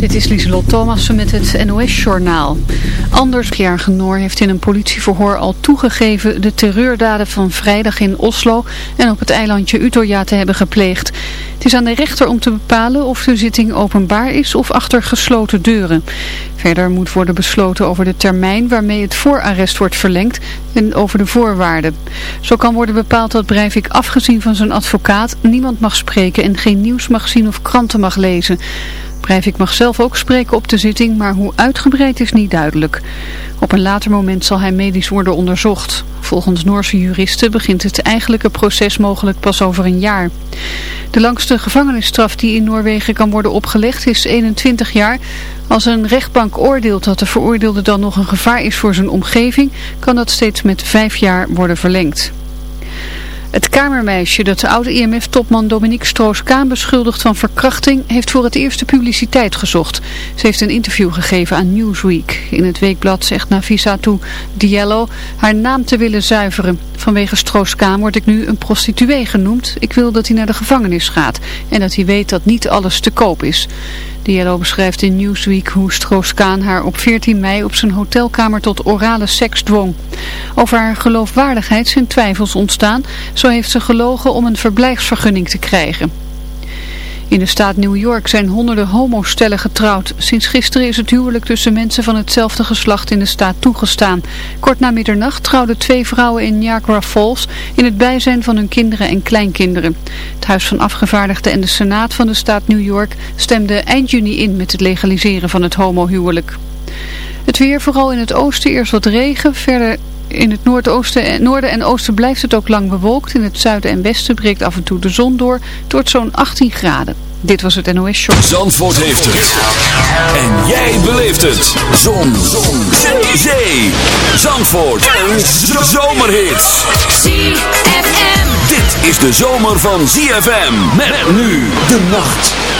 Dit is Lieselot Thomassen met het NOS-journaal. Anders jarige Noor heeft in een politieverhoor al toegegeven de terreurdaden van vrijdag in Oslo en op het eilandje Utøya te hebben gepleegd. Het is aan de rechter om te bepalen of de zitting openbaar is of achter gesloten deuren. Verder moet worden besloten over de termijn waarmee het voorarrest wordt verlengd en over de voorwaarden. Zo kan worden bepaald dat Breivik afgezien van zijn advocaat niemand mag spreken en geen nieuws mag zien of kranten mag lezen. Breivik mag zelf ook spreken op de zitting, maar hoe uitgebreid is niet duidelijk. Op een later moment zal hij medisch worden onderzocht. Volgens Noorse juristen begint het eigenlijke proces mogelijk pas over een jaar. De langste gevangenisstraf die in Noorwegen kan worden opgelegd is 21 jaar. Als een rechtbank oordeelt dat de veroordeelde dan nog een gevaar is voor zijn omgeving, kan dat steeds met vijf jaar worden verlengd. Het kamermeisje dat de oude IMF-topman Dominique Stroos-Kaan beschuldigt van verkrachting heeft voor het eerst de publiciteit gezocht. Ze heeft een interview gegeven aan Newsweek. In het weekblad zegt Nafissatou Diallo haar naam te willen zuiveren. Vanwege Stroos-Kaan word ik nu een prostituee genoemd. Ik wil dat hij naar de gevangenis gaat en dat hij weet dat niet alles te koop is. Diallo beschrijft in Newsweek hoe Stroos-Kaan haar op 14 mei op zijn hotelkamer tot orale seks dwong. Over haar geloofwaardigheid zijn twijfels ontstaan. Zo heeft ze gelogen om een verblijfsvergunning te krijgen. In de staat New York zijn honderden homostellen getrouwd. Sinds gisteren is het huwelijk tussen mensen van hetzelfde geslacht in de staat toegestaan. Kort na middernacht trouwden twee vrouwen in Niagara Falls in het bijzijn van hun kinderen en kleinkinderen. Het Huis van Afgevaardigden en de Senaat van de staat New York stemden eind juni in met het legaliseren van het homohuwelijk. Het weer, vooral in het oosten, eerst wat regen, verder in het noordoosten, noorden en oosten blijft het ook lang bewolkt. In het zuiden en westen breekt af en toe de zon door. Het wordt zo'n 18 graden. Dit was het NOS Show. Zandvoort heeft het. En jij beleeft het. Zon. zon. Zee. Zandvoort. En zomerhits. ZFM. Dit is de zomer van ZFM. Met nu de nacht.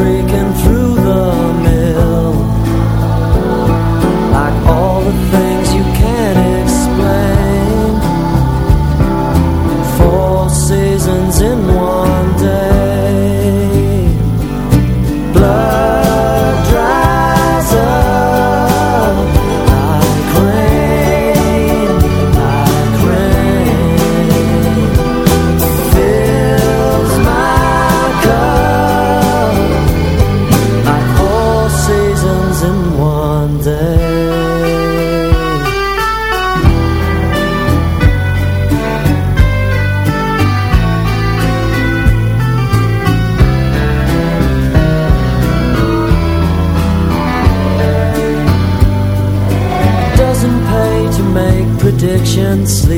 and through the mill Like all the things sleep.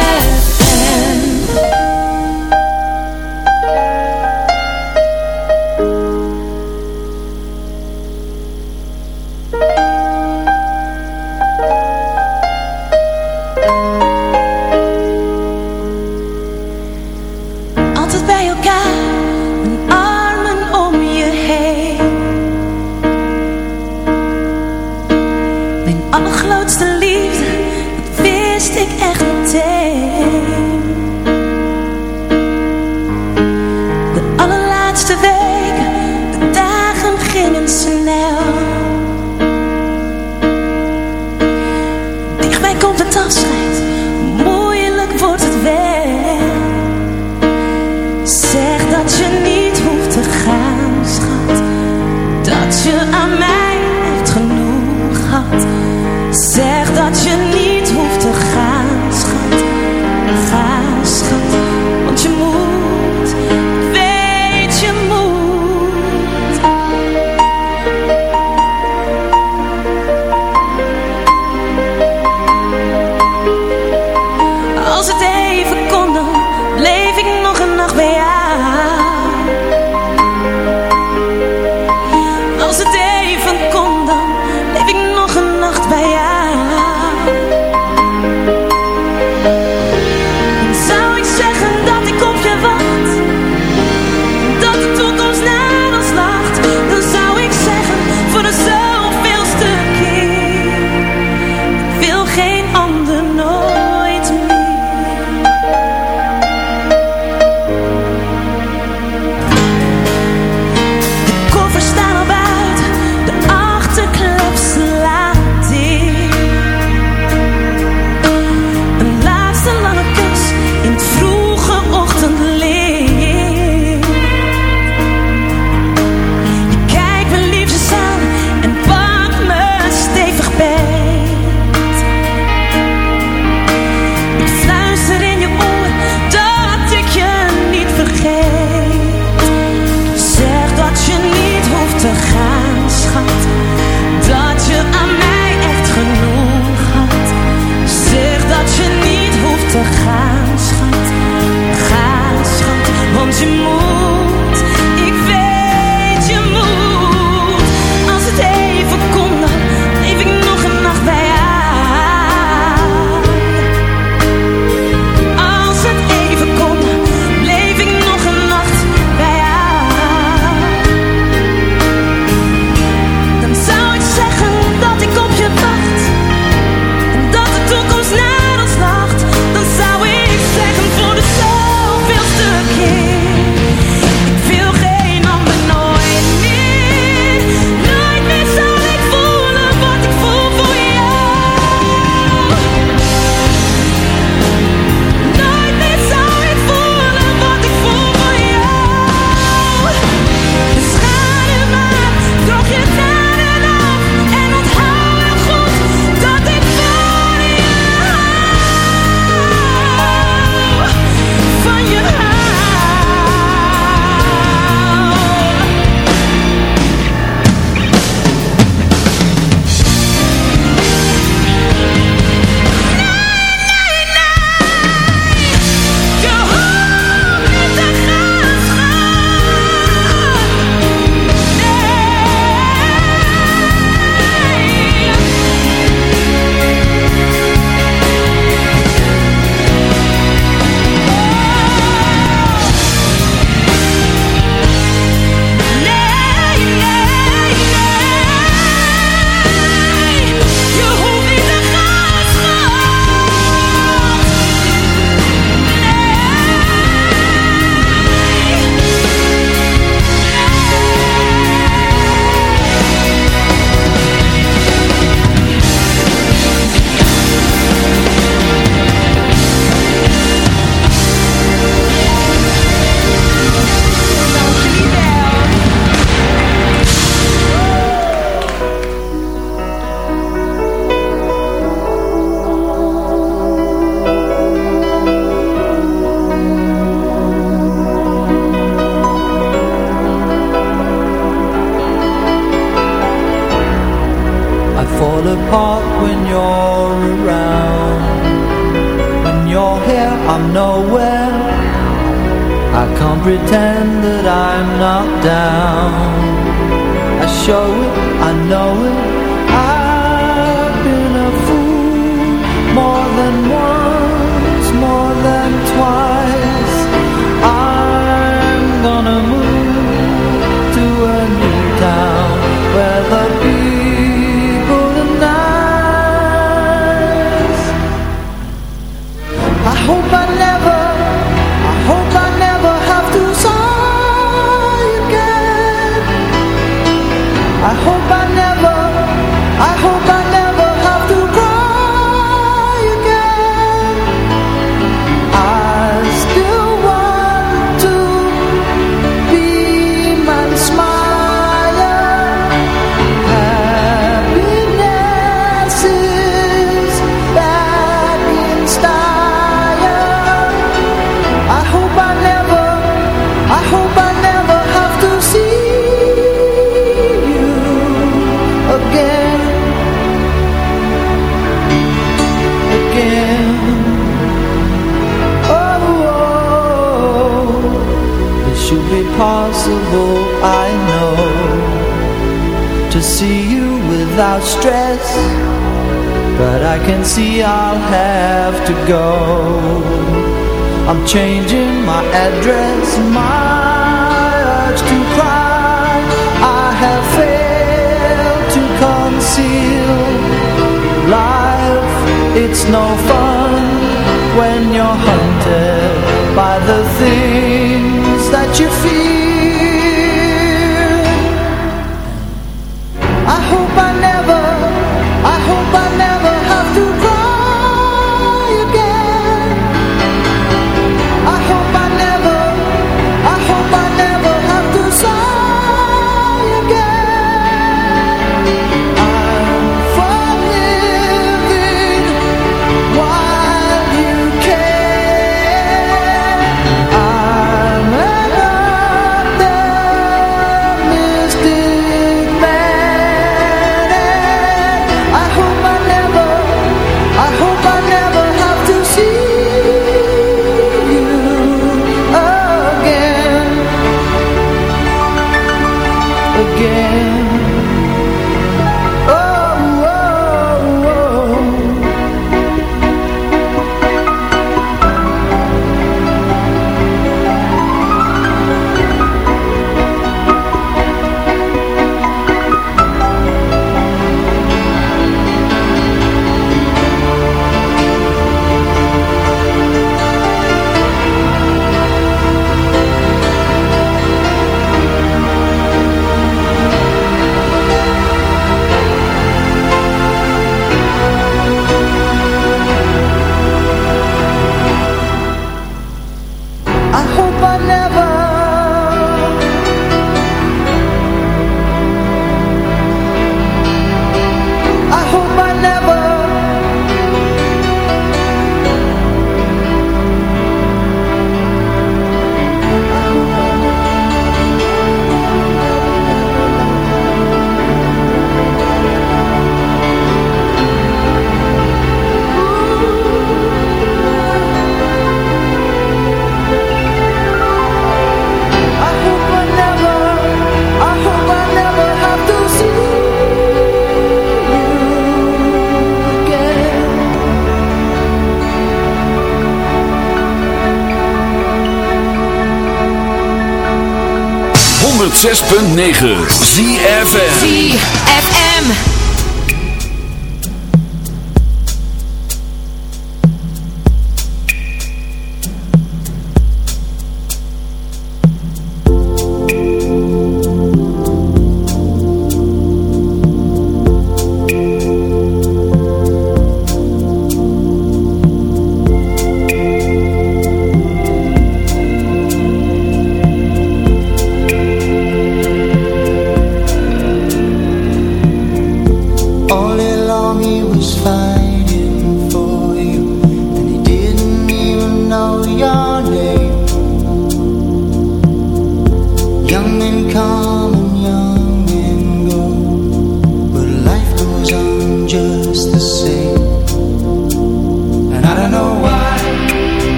9.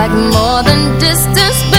Like more than distance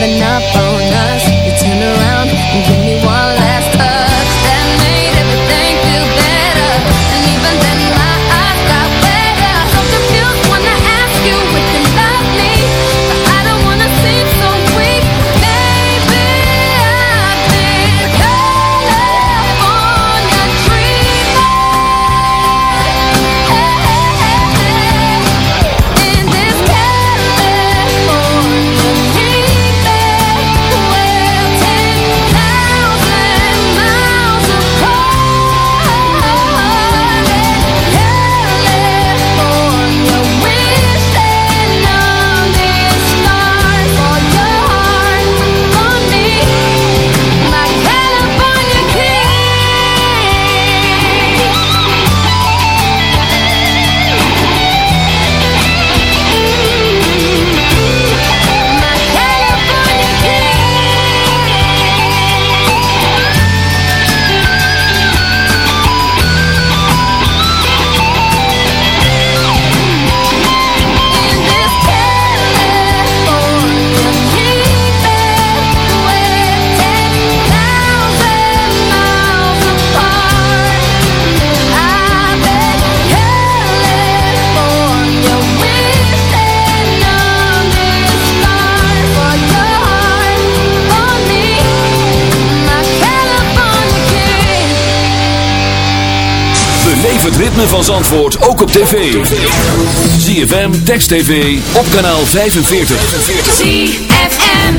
giving up van Zandvoort ook op tv. ZFM, Text TV, op kanaal 45. ZFM.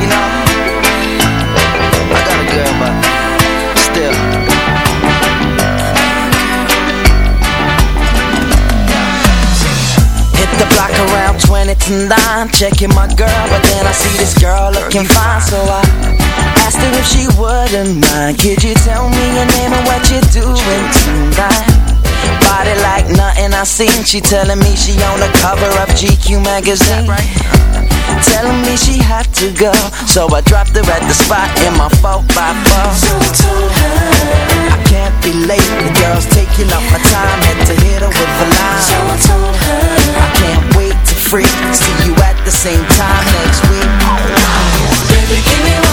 You know, I got a girl, but still. Hit the block around 20 to 9, checking my girl, but then I see this girl looking fine, so I asked her if she wouldn't mind. Could you tell me your name and what you're doing tonight? Body like nothing I seen. She telling me she on the cover of GQ magazine. Telling me she had to go, so I dropped her at the spot in my 4 by 4 So I told her I can't be late. The girl's taking up my time, had to hit her with a line. So I told her I can't wait to freak. See you at the same time next week. Baby, give me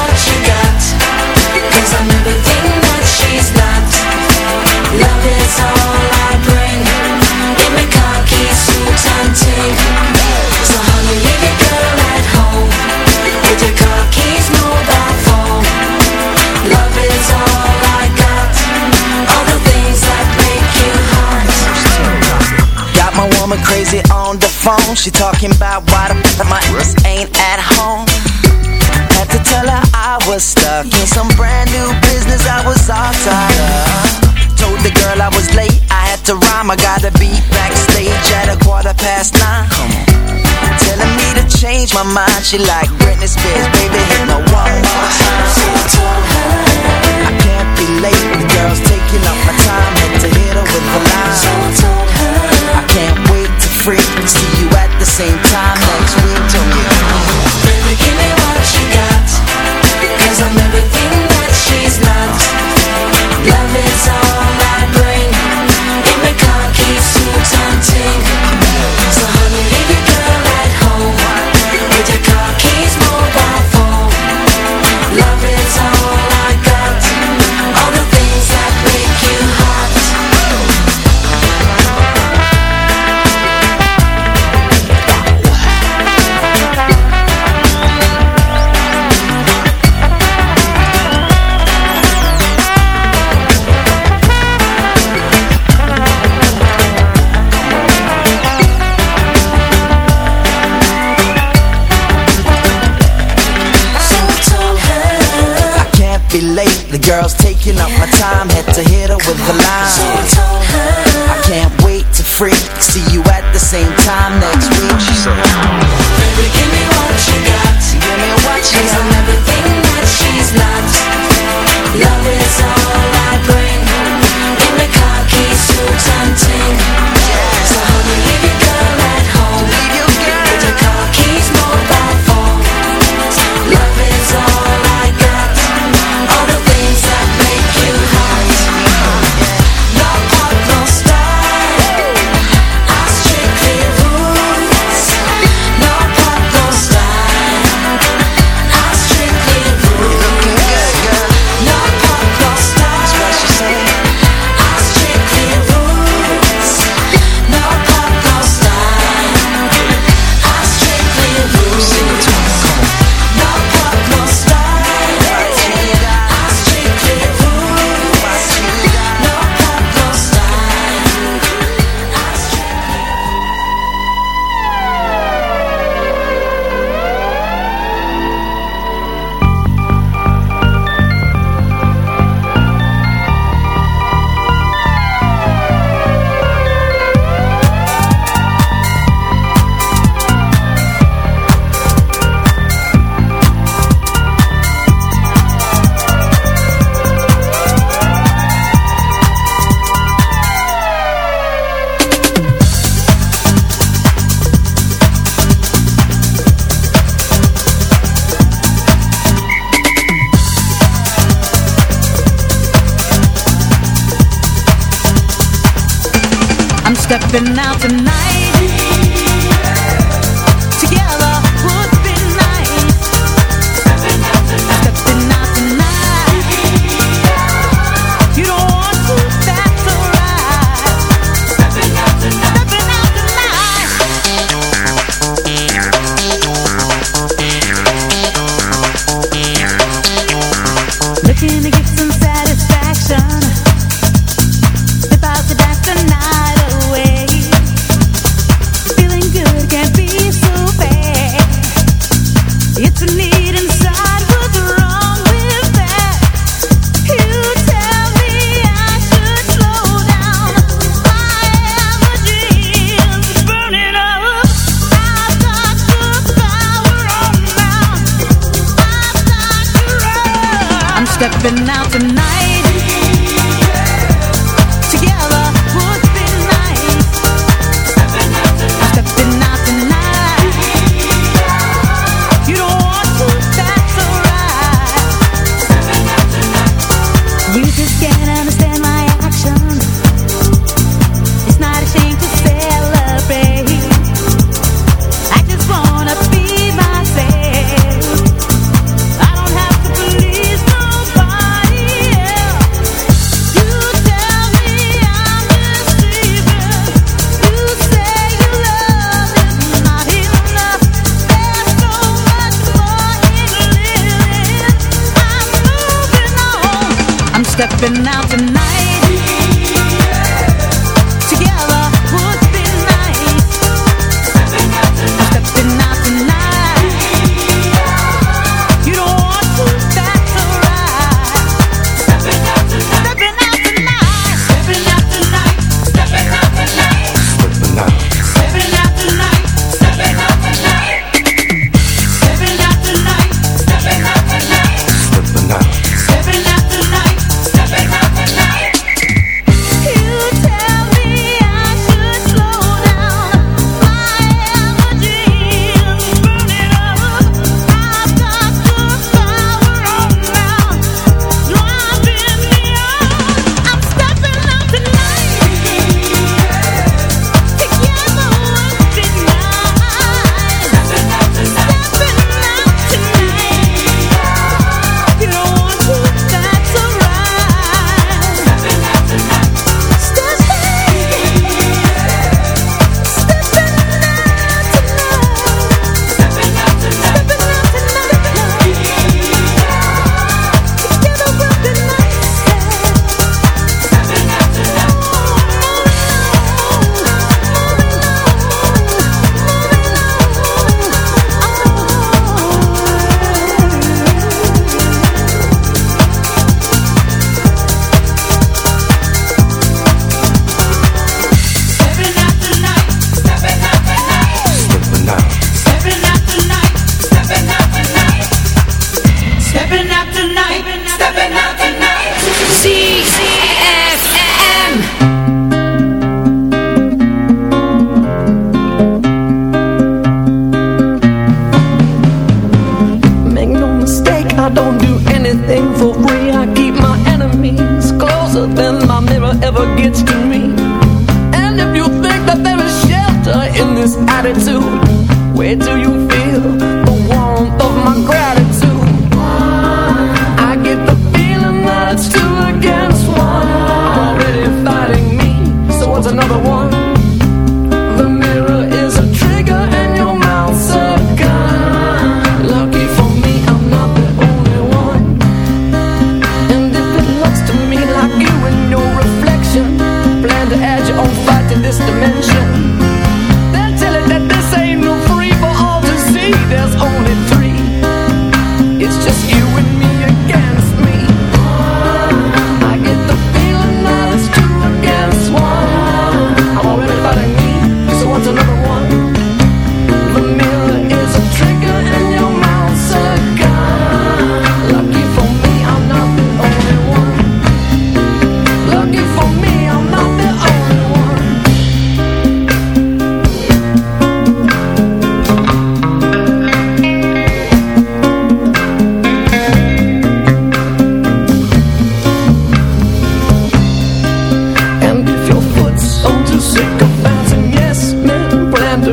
She talking about why the my ass ain't at home. I was stuck in some brand new business I was all tied up. Told the girl I was late, I had to rhyme. I gotta be backstage at a quarter past nine. Come on. Telling me to change my mind. She like Britney Spears, baby, hit me one more time. I can't be late. The girl's taking up my time. Had to hit her with a line. I can't wait to freak. See you at the same time next week. Tell me.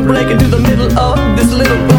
Break into the middle of this little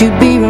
you'd be.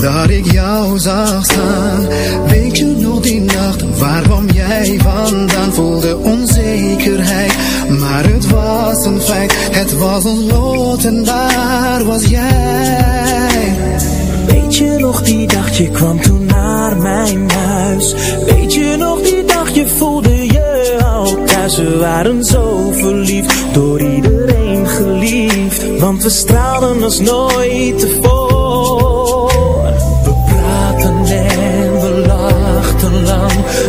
Dat ik jou zag staan? Weet je nog die nacht, waar kwam jij vandaan? Voelde onzekerheid, maar het was een feit. Het was ons lot en daar was jij. Weet je nog die dag, je kwam toen naar mijn huis Weet je nog die dag, je voelde je al thuis We waren zo verliefd, door iedereen geliefd Want we straalden als nooit tevoren